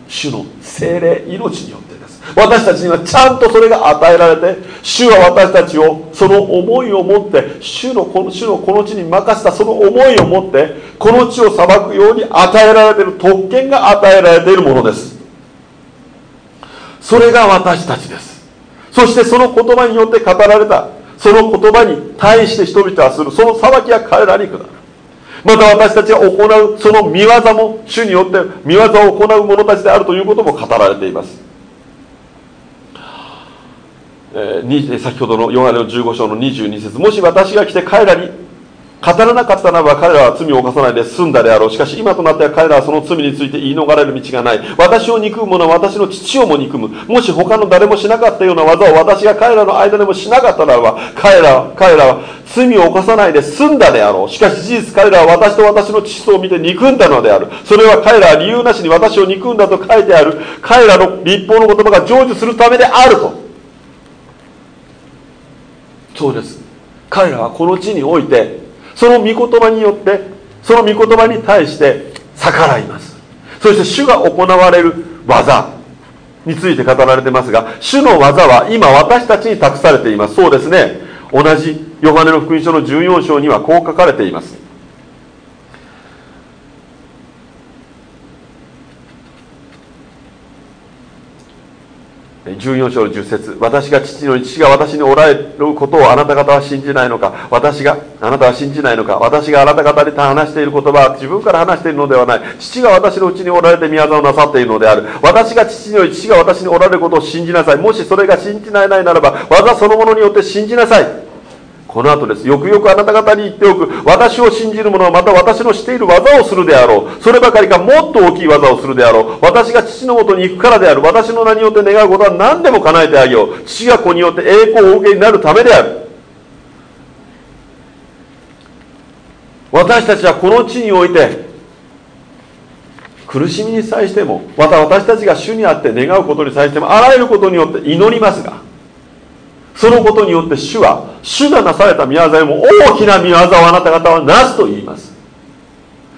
主の精霊命によってです。私たちにはちゃんとそれが与えられて主は私たちをその思いを持って主のこの主のこの地に任せたその思いを持ってこの地を裁くように与えられている特権が与えられているものです。それが私たちです。そしてその言葉によって語られたその言葉に対して人々はする。その裁きは彼らに下る。また私たちが行うその見業も主によって見業を行う者たちであるということも語られています、えー、先ほどのヨハネの15章の22節。もし私が来て彼らに語らなかったならば彼らは罪を犯さないで済んだであろう。しかし今となっては彼らはその罪について言い逃れる道がない。私を憎む者は私の父をも憎む。もし他の誰もしなかったような技を私が彼らの間でもしなかったならば彼らは彼らは罪を犯さないで済んだであろう。しかし事実彼らは私と私の父を見て憎んだのである。それは彼らは理由なしに私を憎んだと書いてある。彼らの立法の言葉が成就するためであると。そうです。彼らはこの地においてその御言葉によってその御言葉に対して逆らいます。そして主が行われる技について語られてますが主の技は今私たちに託されています。そうですね。同じヨハネの福音書の14章にはこう書かれています。14章の10節。私が父の父が私におられることをあなた方は信じないのか。私があなたは信じないのか。私があなた方に話している言葉は自分から話しているのではない。父が私のうちにおられて宮沢をなさっているのである。私が父の父が私におられることを信じなさい。もしそれが信じないないならば技そのものによって信じなさい。この後です。よくよくあなた方に言っておく。私を信じる者はまた私のしている技をするであろう。そればかりかもっと大きい技をするであろう。私が父のもとに行くからである。私の名によって願うことは何でも叶えてあげよう。父が子によって栄光をお受けになるためである。私たちはこの地において苦しみに際してもまた私たちが主にあって願うことに際してもあらゆることによって祈りますがそのことによって主は主がなされた宮沢も大きな宮沢をあなた方はなすと言います。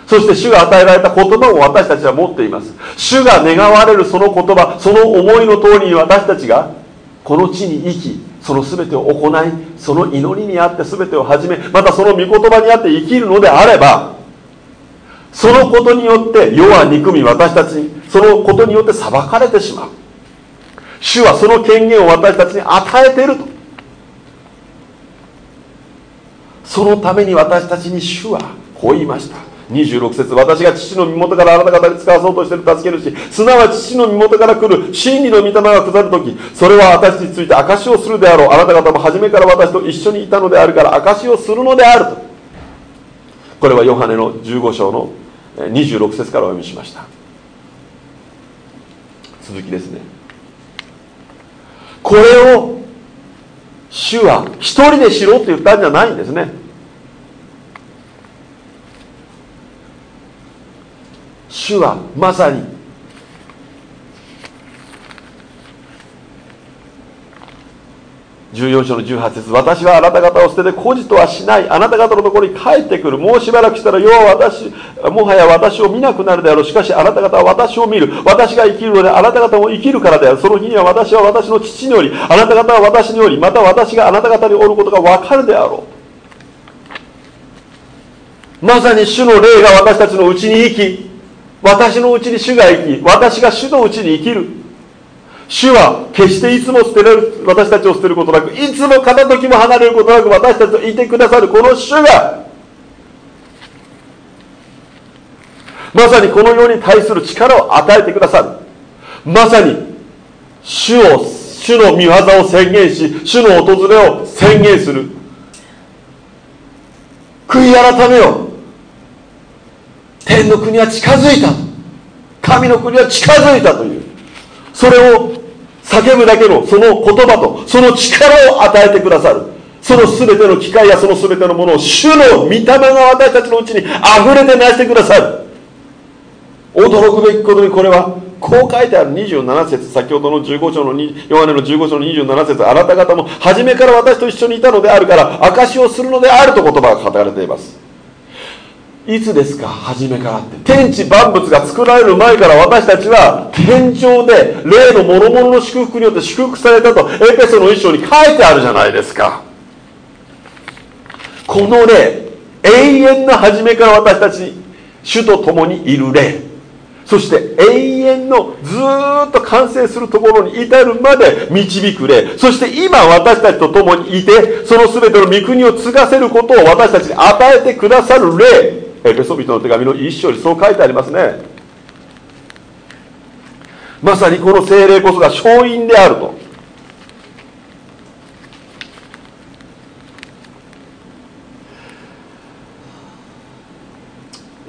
そして主が与えられた言葉を私たちは持っています。主が願われるその言葉その思いの通りに私たちがこの地に生きその全てを行いその祈りにあって全てを始めまたその御言葉にあって生きるのであればそのことによって世は憎み私たちにそのことによって裁かれてしまう。主はその権限を私たちに与えていると。そのために私たちに主はこう言いました。26節私が父の身元からあなた方に使わそうとしている助け主。すなわち父の身元から来る真理の御霊が下る時それは私について証しをするであろう。あなた方も初めから私と一緒にいたのであるから証しをするのであると。これはヨハネの15章の26節からお読みしました。続きですね。これを主は一人でしろって言ったんじゃないんですね。主はまさに。14章の18節私はあなた方を捨てて孤児とはしない。あなた方のところに帰ってくる。もうしばらくしたら世は私もはや私を見なくなるであろう。しかしあなた方は私を見る。私が生きるのであなた方も生きるからである。その日には私は私の父によりあなた方は私によりまた私があなた方におることが分かるであろう。まさに主の霊が私たちのうちに生き私のうちに主が生き私が主のうちに生きる。主は決していつも捨てられる私たちを捨てることなくいつも片時も離れることなく私たちといてくださるこの主が。まさにこの世に対する力を与えてくださる。まさに主を主の御業を宣言し主の訪れを宣言する。悔い改めよ天の国は近づいた。神の国は近づいたという。それを叫ぶだけのその言葉とその力を与えてくださる。その全ての機会やその全てのものを主の御霊が私たちのうちに溢れてなしてくださる。驚くべきことにこれはこう書いてある27節先ほどの15章のヨハネの15章の27節あなた方も初めから私と一緒にいたのであるから証しをするのであると言葉が語られています。いつですか？初めから。って天地万物が作られる前から私たちは天井で霊の諸々の祝福によって祝福されたとエペソの一章に書いてあるじゃないですか。この霊永遠の初めから私たち主と共にいる霊。そして永遠のずっと完成するところに至るまで導く霊。そして今私たちと共にいてその全ての御国を継がせることを私たちに与えてくださる霊。エペソビトの手紙の一章にそう書いてありますね。まさにこの精霊こそが勝因であると。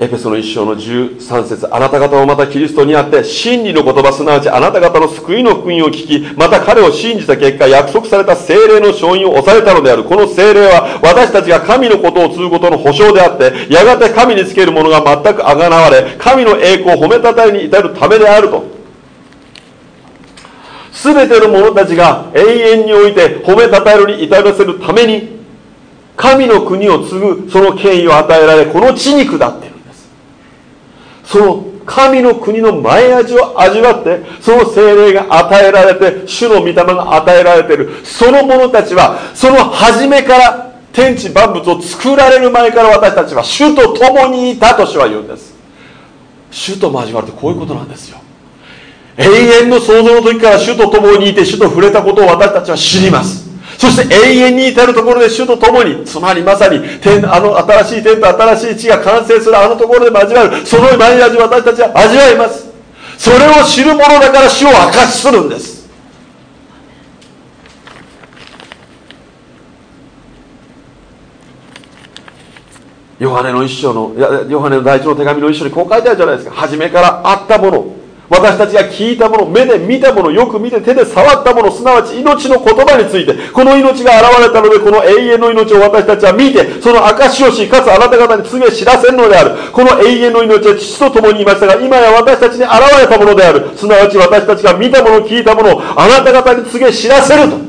エペソの一章の13節あなた方もまたキリストにあって真理の言葉すなわちあなた方の救いの福音を聞きまた彼を信じた結果約束された精霊の勝因を押されたのである。この精霊は私たちが神のことを継ぐことの保証であってやがて神につけるものが全くあがなわれ神の栄光を褒めたたえに至るためであると。全ての者たちが永遠において褒めたたえるに至らせるために神の国を継ぐその権威を与えられこの地に下ってその神の国の前味を味わってその精霊が与えられて主の御霊が与えられている。その者たちはその初めから天地万物を作られる前から私たちは主と共にいたと主は言うんです。主と交わるってこういうことなんですよ。永遠の創造の時から主と共にいて主と触れたことを私たちは知ります。そして永遠に至るところで主と共につまりまさに天あの新しい天と新しい地が完成するあのところで交わる。その前味私たちは味わいます。それを知る者だから主を明かしするんです。ヨハネの一章のヨハネの第一の手紙の一章にこう書いてあるじゃないですか。初めからあったもの。私たちが聞いたもの目で見たものよく見て手で触ったものすなわち命の言葉についてこの命が現れたのでこの永遠の命を私たちは見てその証をしかつあなた方に告げ知らせるのである。この永遠の命は父と共にいましたが今や私たちに現れたものである。すなわち私たちが見たもの聞いたものをあなた方に告げ知らせると。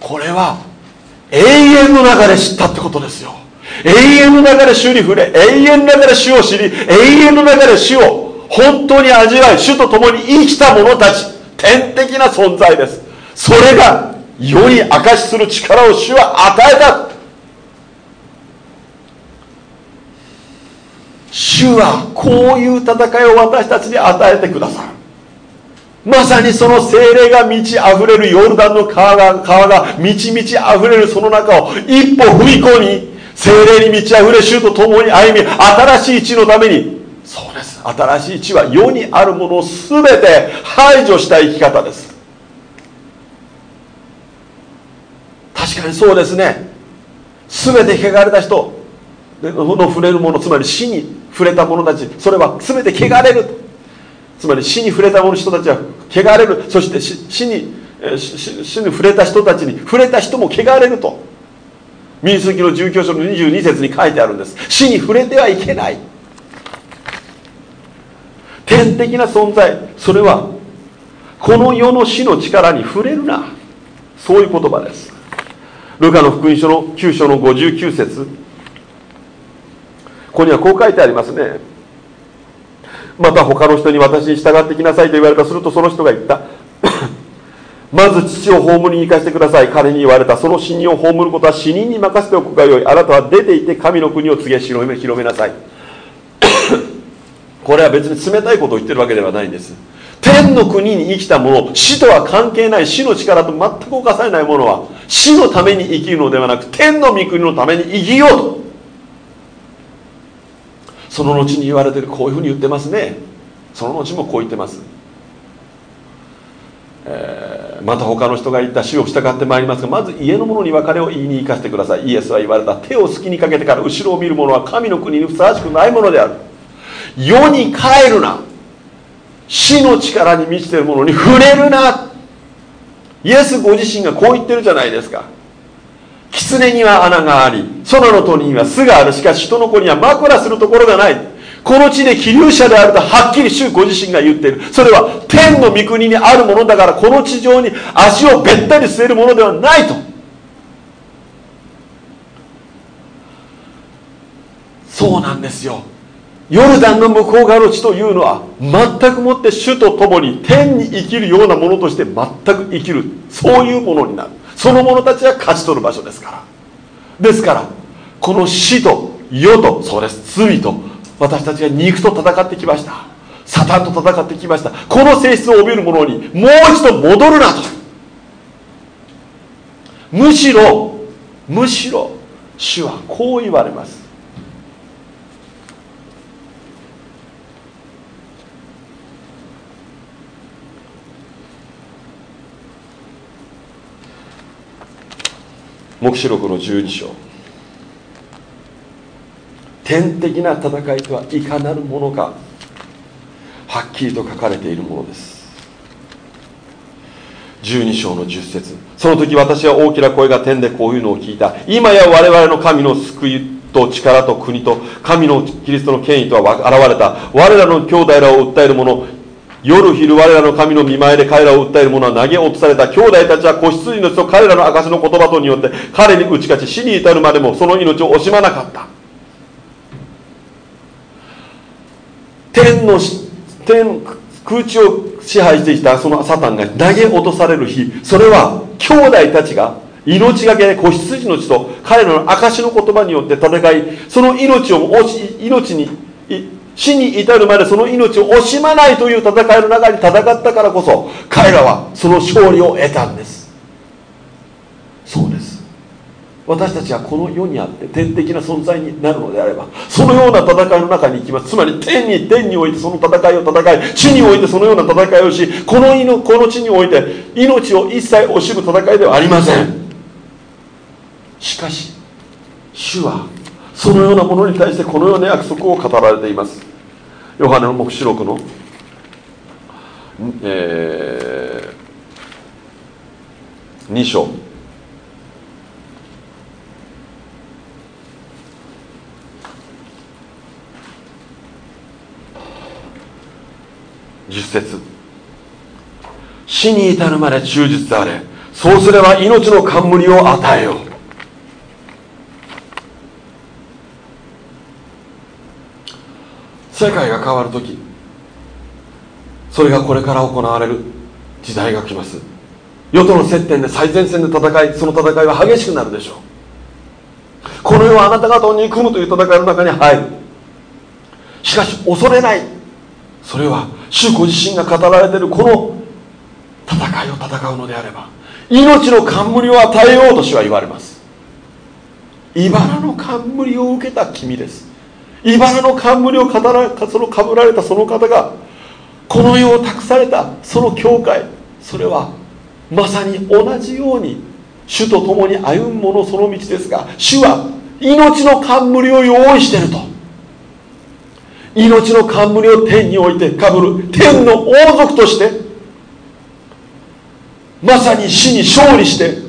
これは永遠の中で知ったってことですよ。永遠の中で主に触れ永遠の中で主を知り永遠の中で主を本当に味わい主と共に生きた者たち天的な存在です。それが世に証しする力を主は与えた。主はこういう戦いを私たちに与えてくださる。まさにその精霊が満ち溢れるヨルダンの川が川が満ち満ち溢れるその中を一歩踏み込み精霊に満ち溢れ主と共に歩み新しい地のためにそうです。新しい地は世にあるものを全て排除した生き方です。確かにそうですね。全て汚れた人。の触れるものつまり死に触れた者たち。それは全て汚れる。つまり死に触れた者人たちは汚れる。そして死に死に触れた人たちに触れた人も汚れると。民数記の19章の22節に書いてあるんです。死に触れてはいけない。天的な存在。それはこの世の死の力に触れるな。そういう言葉です。ルカの福音書の9章の59節。ここにはこう書いてありますね。また他の人に私に従ってきなさいと言われたするとその人が言った。まず父を葬りに行かせてください。彼に言われた。その死人を葬ることは死人に任せておくがよい。あなたは出て行って神の国を告げ広め広めなさい。これは別に冷たいことを言ってるわけではないんです。天の国に生きた者死とは関係ない死の力と全く侵されないものは死のために生きるのではなく天の御国のために生きようと。その後に言われてるこういうふうに言ってますね。その後もこう言ってます、えー、また他の人が言った死を従ってまいりますがまず家の者に別れを言いに行かせてください。イエスは言われた。手を隙にかけてから後ろを見る者は神の国にふさわしくないものである。世に帰るな。死の力に満ちているものに触れるな。イエスご自身がこう言ってるじゃないですか。狐には穴があり空の鳥には巣がある。しかし人の子には枕するところがない。この地で気流者であるとはっきり主ご自身が言っている。それは天の御国にあるものだからこの地上に足をべったり据えるものではないと。そうなんですよ。ヨルダンの向こう側の地というのは全くもって主と共に天に生きるようなものとして全く生きるそういうものになる。その者たちは勝ち取る場所ですから。ですからこの死と世とそうです罪と私たちが肉と戦ってきました。サタンと戦ってきました。この性質を帯びる者にもう一度戻るなと。むしろむしろ主はこう言われます。黙示録の12章。天的な戦いとはいかなるものかはっきりと書かれているものです。12章の10節。その時私は大きな声が天でこういうのを聞いた。今や我々の神の救いと力と国と神のキリストの権威とは現れた。我らの兄弟らを訴える者夜昼我らの神の見前で彼らを訴える者は投げ落とされた兄弟たちは子羊の血と彼らの証の言葉とによって彼に打ち勝ち死に至るまでもその命を惜しまなかった。天の天空地を支配してきたそのサタンが投げ落とされる日それは兄弟たちが命がけで子羊の血と彼らの証の言葉によって戦いその命を惜し命に死に至るまでその命を惜しまないという戦いの中に戦ったからこそ彼らはその勝利を得たんです。そうです。私たちはこの世にあって天的な存在になるのであればそのような戦いの中に行きます。つまり天に天においてその戦いを戦い地においてそのような戦いをしこのこの地において命を一切惜しむ戦いではありません。しかし主はそのようなものに対してこのような約束を語られています。ヨハネの黙示録の、えー、2章。10節。死に至るまで忠実であれそうすれば命の冠を与えよう。世界が変わる時それがこれから行われる時代が来ます。世との接点で最前線で戦いその戦いは激しくなるでしょう。この世はあなた方を憎むという戦いの中に入る。しかし恐れない。それは主ご自身が語られているこの戦いを戦うのであれば命の冠を与えようと主は言われます。茨の冠を受けた君です。茨の冠を語らそのかぶられたその方がこの世を託されたその教会それはまさに同じように主と共に歩む者その道ですが主は命の冠を用意していると。命の冠を天に置いてかぶる天の王族としてまさに死に勝利して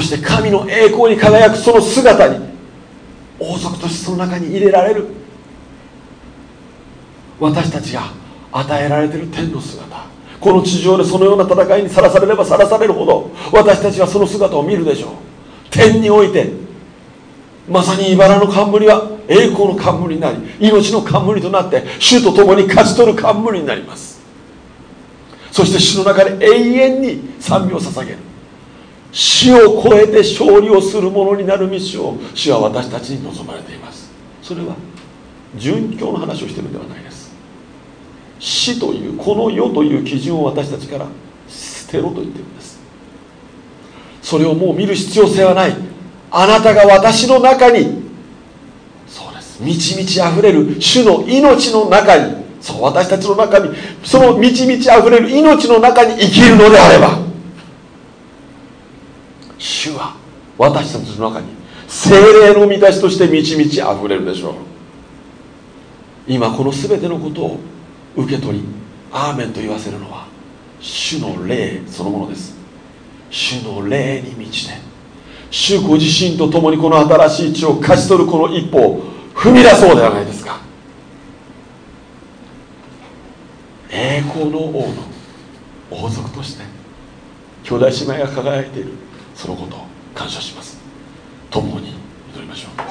そして神の栄光に輝くその姿に王族としてその中に入れられる。私たちが与えられている天の姿この地上でそのような戦いにさらされればさらされるほど私たちはその姿を見るでしょう。天においてまさに茨の冠は栄光の冠になり命の冠となって主と共に勝ち取る冠になります。そして主の中で永遠に賛美を捧げる。死を超えて勝利をする者になる道を主は私たちに望まれています。それは殉教の話をしているのではないです。死というこの世という基準を私たちから捨てろと言っているんです。それをもう見る必要性はない。あなたが私の中にそうです。満ち満ち溢れる主の命の中にそう私たちの中にその満ち満ち溢れる命の中に生きるのであれば主は私たちの中に精霊の満たしとして満ち満ち溢れるでしょう。今この全てのことを受け取りアーメンと言わせるのは主の霊そのものです。主の霊に満ちて主ご自身と共にこの新しい地を勝ち取るこの一歩を踏み出そうではないですか。栄光の王の王族として兄弟姉妹が輝いているそのことを感謝します。共に祈りましょう。